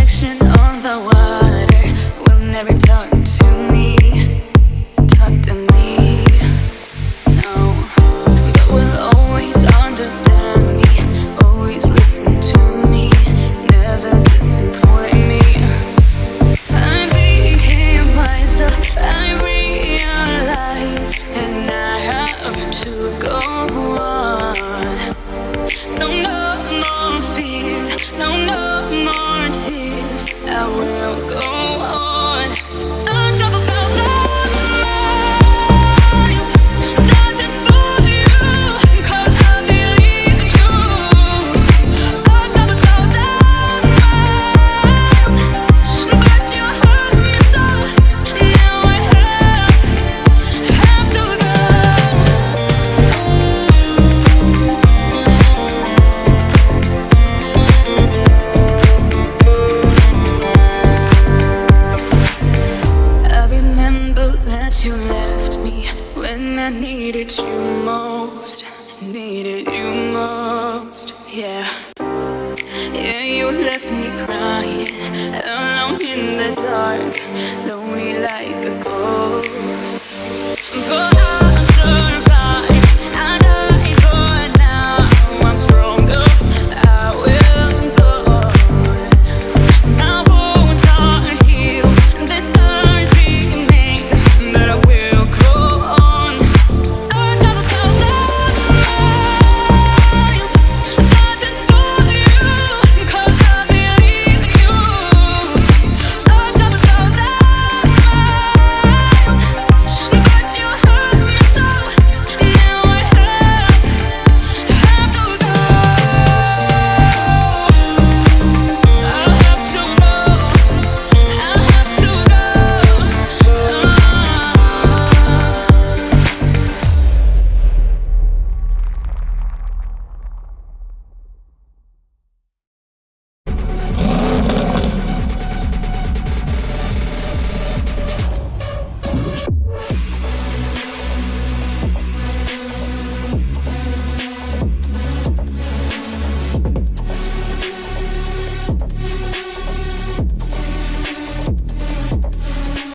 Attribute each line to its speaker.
Speaker 1: reflection on the water will never talk to me. Talk to me, no. But will always understand me, always listen to me, never disappoint me. I became myself, I realized, and I have to go. me when I needed you most. Needed you most, yeah. Yeah, you left me crying, alone in the dark, lonely like a ghost.